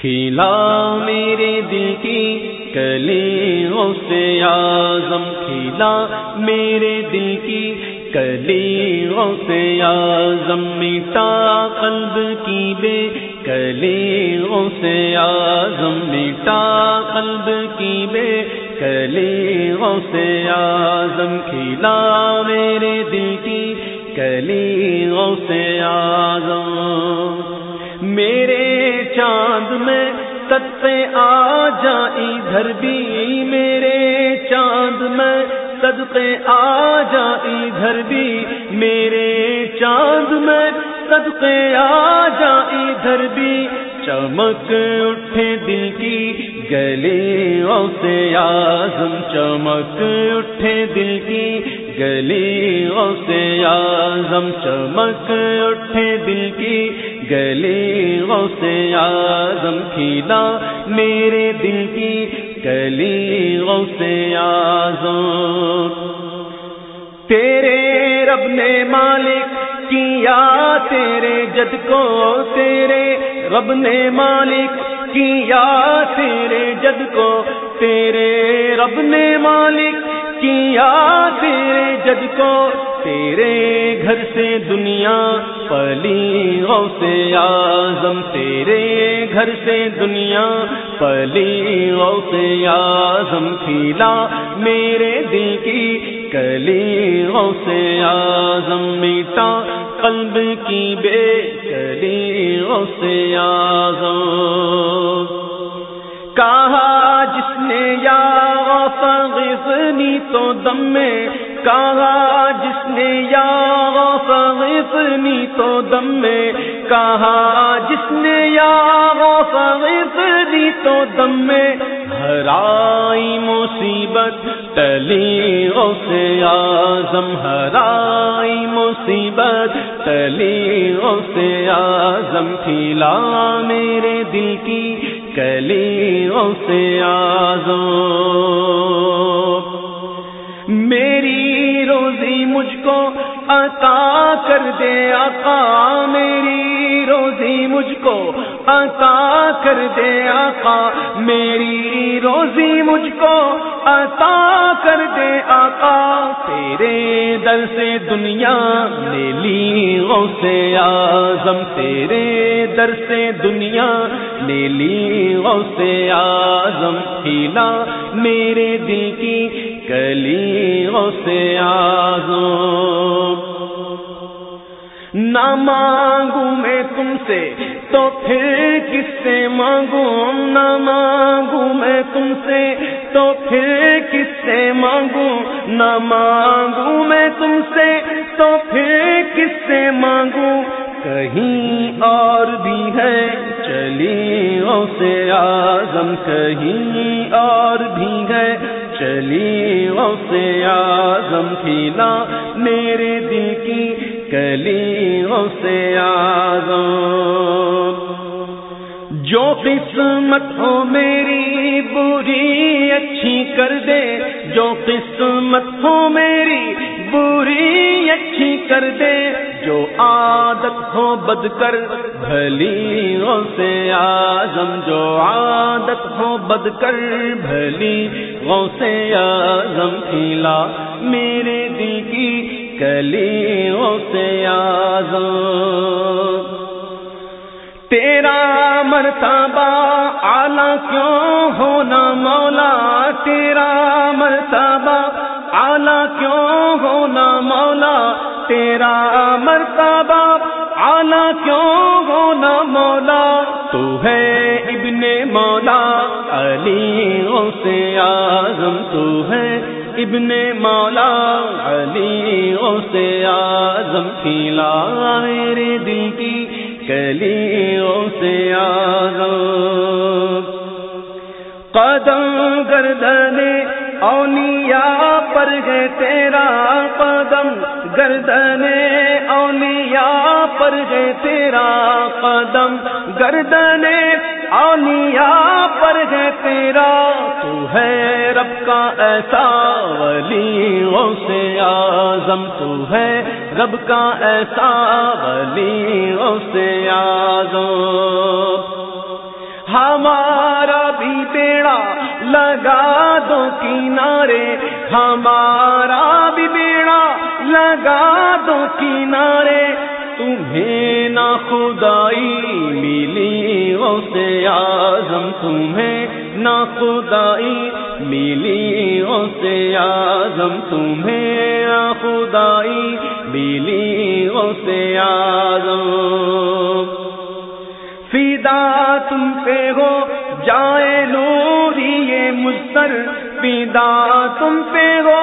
کھیلا میرے دل کی کلی سے آزم کھیلا میرے دل کی کلی سے آزم میٹا قلب کی بے کلی سے آزم میٹا قلب کی بے کلی سے آزم کھیلا میرے دل کی کلی سے آزم میرے چاند میں صدقے آ جا ادھر بھی میرے چاند میں صدقے آ جا ادھر بھی میرے چاند میں صدقے آ جا ادھر بھی چمک اٹھے دل کی گلی سے آزم، چمک اٹھے دل کی گلی سے آزم، چمک اٹھے دل کی گلی سے آزم کھیلا، میرے دل کی گلی سے آزم تیرے رب نے مالک کیا، تیرے جد کو، تیرے رب نے مالک کیا، تیرے جد کو، تیرے رب نے مالک کیا، تیرے جد کو تیرے گھر سے دنیا پلی سے آزم تیرے گھر سے دنیا پلی سے آزم کھیلا میرے دل کی کلی سے آزم میٹا قلب کی بے کلی سے آزم کہا جس نے یا فغفنی تو دم میں کہا، جس نے یا فغفنی تو دم میں کہا، جس نے یا فغفنی تو دم میں ہرائی مصیبت تلی سے آزم ہرائی مصیبت تلی سے آزم کھیلا میرے دل کی کلی سے آزم عطا کر دے آقا میری روزی مجھ کو عطا کر دے آقا میری روزی مجھ کو عطا کر دے آقا تیرے دل سے دنیا لے لی سے آزم تیرے در سے دنیا لے لی سے آزم ہیلا میرے دل کی کلی سے آزم سے۔ تو پھر کس سے مانگوں؟ نہ مانگوں میں تم سے۔ تو پھر کس سے مانگوں؟ نہ مانگوں میں تم سے۔ تو پھر کس سے مانگوں؟ کہیں اور بھی ہے۔ چلی سے آزم کہیں اور بھی ہے۔ چلی سے آزم کھیلا میرے دل کی کلی سے آزم جو قسمت ہو میری، بری اچھی کر دے۔ جو قسمت ہو میری، بری اچھی کر دے۔ جو عادت ہو بد کر بھلی سے آزم جو عادت ہو بد کر بھلی غو سے آزم کھیلا میرے دل کی کلی سے آزم تیرا مرتبہ آلہ کیوں ہونا مولا تیرا مرتبہ؟ آلہ کیوں ہونا مولا تیرا مرتبہ؟ آلہ کیوں ہونا مولا؟ تو ہے ابن مولا علی سے آزم تو ہے ابن مولا علی سے آزم کھیلا میرے دل کی کلیوں سے آزم قدم گردنے اولیاء پر گئے تیرا قدم۔ گردنے اولیاء پر گئے تیرا قدم۔ گردنے اولیاء پر گئے تیرا تو رب کا ایسا ولی سے آزم تو ہے۔ رب کا ایسا ولی سے آزم ہمارا بھی بیڑا لگا دو کنارے۔ ہمارا بھی بیڑا لگا دو کنارے۔ تمہیں نہ خدائی ملی اسے آزم تمہیں نہ خدائی ملی اسے آزم تمہیں خدائی، ملی اسے آزم فیدا تم پہ ہو، جائے نوری یہ مستر فیدا تم پہ ہو،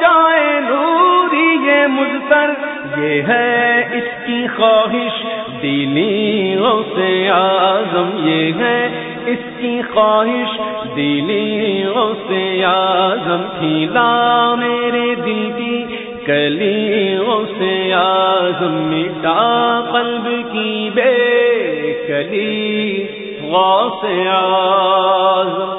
جائے نوری یہ مستر یہ ہے اس کی خواہش دلی سے آزم یہ ہے اس کی خواہش دلی سے آزم کھیلا میرے دل کی کلی سے آزم مٹا قلب کی بے کلی غوث آزم